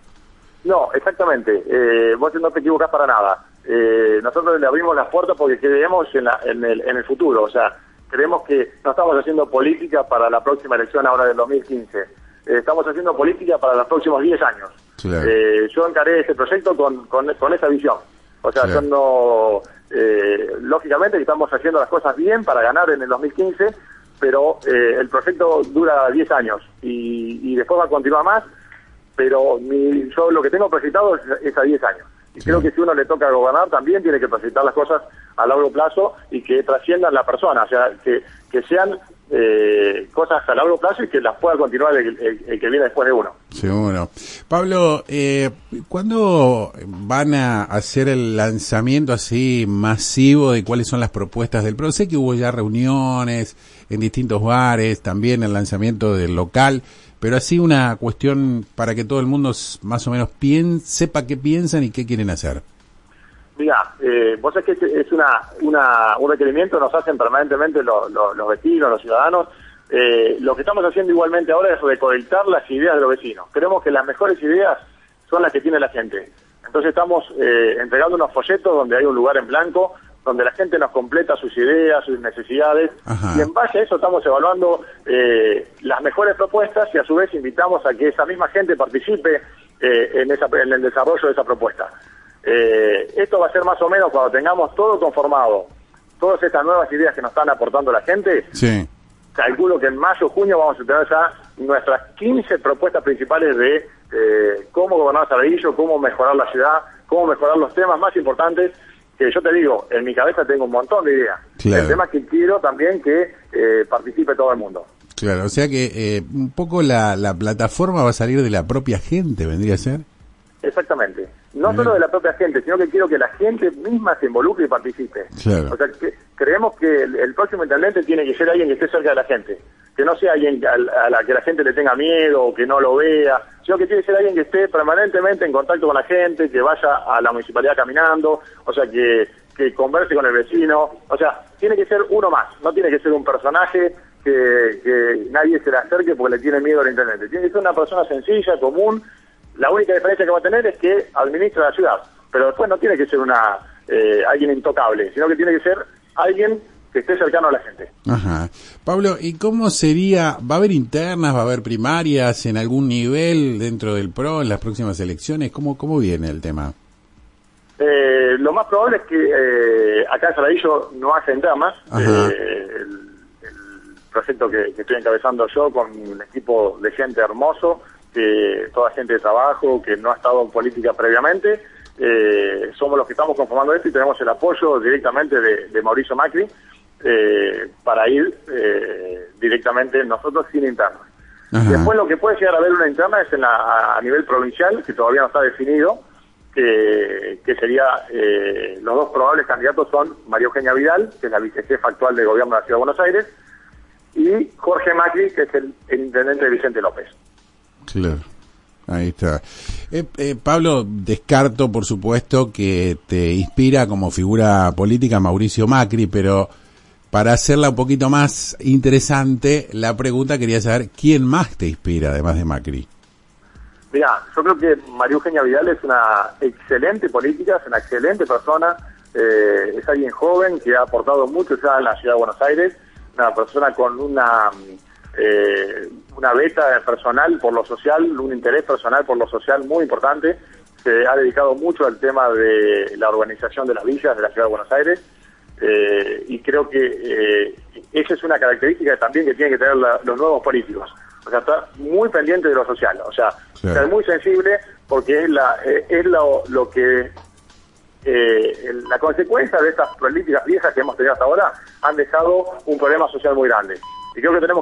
No, exactamente. Eh, vos no te equivocás para nada. Eh, nosotros le abrimos las puertas porque creemos en, la- en el, en el futuro. O sea, creemos que no estamos haciendo política para la próxima elección ahora del 2015. Estamos haciendo política para los próximos 10 años. Claro. Eh, yo encaré este proyecto con, con, con esa visión. O sea, Claro. yo no, eh, lógicamente estamos haciendo las cosas bien para ganar en el 2015, pero eh, el proyecto dura 10 años y, y después va a continuar más, pero mi, yo lo que tengo proyectado es, es a 10 años. Y creo que si uno le toca gobernar también tiene que proyectar las cosas a largo plazo y que trasciendan la persona, o sea, que, que sean eh, cosas a largo plazo y que las pueda continuar el, el- que viene después de uno. Seguro. Pablo, eh, ¿cuándo van a hacer el lanzamiento así masivo de cuáles son las propuestas del PRO? Sé que hubo ya reuniones en distintos bares, también el lanzamiento del local, pero así una cuestión para que todo el mundo más o menos pien- sepa qué piensan y qué quieren hacer. Mira, eh, vos sabés que es- es una, una, un requerimiento nos hacen permanentemente los, los, los vecinos, los ciudadanos. Eh, lo que estamos haciendo igualmente ahora es recolectar las ideas de los vecinos. Creemos que las mejores ideas son las que tiene la gente. Entonces estamos eh, entregando unos folletos donde hay un lugar en blanco, donde la gente nos completa sus ideas, sus necesidades, y en base a eso estamos evaluando eh, las mejores propuestas y a su vez invitamos a que esa misma gente participe eh, en, esa, en el desarrollo de esa propuesta. Eh, esto va a ser más o menos cuando tengamos todo conformado, todas estas nuevas ideas que nos están aportando la gente, Sí. calculo que en mayo o junio vamos a tener ya nuestras 15 propuestas principales de eh, cómo gobernar Saladillo, cómo mejorar la ciudad, cómo mejorar los temas más importantes, que yo te digo, en mi cabeza tengo un montón de ideas. Claro. El tema es que quiero también que eh, participe todo el mundo. Claro, o sea que eh, un poco la, la plataforma va a salir de la propia gente, vendría a ser. Exactamente. No solo de la propia gente, sino que quiero que la gente misma se involucre y participe. Claro. O sea, que creemos que el, el próximo intendente tiene que ser alguien que esté cerca de la gente. Que no sea alguien al- a, la que la gente le tenga miedo o que no lo vea, sino que tiene que ser alguien que esté permanentemente en contacto con la gente, que vaya a la municipalidad caminando, o sea, que, que converse con el vecino. O sea, tiene que ser uno más, no tiene que ser un personaje que, que nadie se le acerque porque le tiene miedo al intendente. Tiene que ser una persona sencilla, común, la única diferencia que va a tener es que administra la ciudad, pero después no tiene que ser una eh, alguien intocable, sino que tiene que ser alguien que esté cercano a la gente. Ajá. Pablo, ¿y cómo sería? ¿Va a haber internas, va a haber primarias en algún nivel dentro del PRO en las próximas elecciones? ¿Cómo, cómo viene el tema? Eh, lo más probable es que eh, acá en Saladillo no internas. Ajá. Eh, el, el proyecto que, que estoy encabezando yo con un equipo de gente hermoso, que toda gente de trabajo, que no ha estado en política previamente, eh, somos los que estamos conformando esto y tenemos el apoyo directamente de, de Mauricio Macri eh, para ir eh, directamente nosotros sin internas. Después lo que puede llegar a haber una interna es en la- a nivel provincial, que todavía no está definido, que, que sería, eh, los dos probables candidatos son María Eugenia Vidal, que es la vicejefa actual del gobierno de la Ciudad de Buenos Aires, y Jorge Macri, que es el, el intendente de Vicente López. Claro. Ahí está. Eh, eh, Pablo, descarto, por supuesto, que te inspira como figura política Mauricio Macri, pero para hacerla un poquito más interesante, la pregunta quería saber, ¿quién más te inspira además de Macri? Mira, yo creo que María Eugenia Vidal es una excelente política, es una excelente persona, eh, es alguien joven que ha aportado mucho ya en la ciudad de Buenos Aires, una persona con una eh, una beta personal por lo social, un interés personal por lo social muy importante, se ha dedicado mucho al tema de la organización de las villas de la Ciudad de Buenos Aires eh, y creo que eh, esa es una característica también que tienen que tener la- los nuevos políticos. O sea, está muy pendiente de lo social, o sea, Claro. ser muy sensible porque es, la, eh, es lo, lo que eh, la consecuencia de estas políticas viejas que hemos tenido hasta ahora han dejado un problema social muy grande. Y creo que tenemos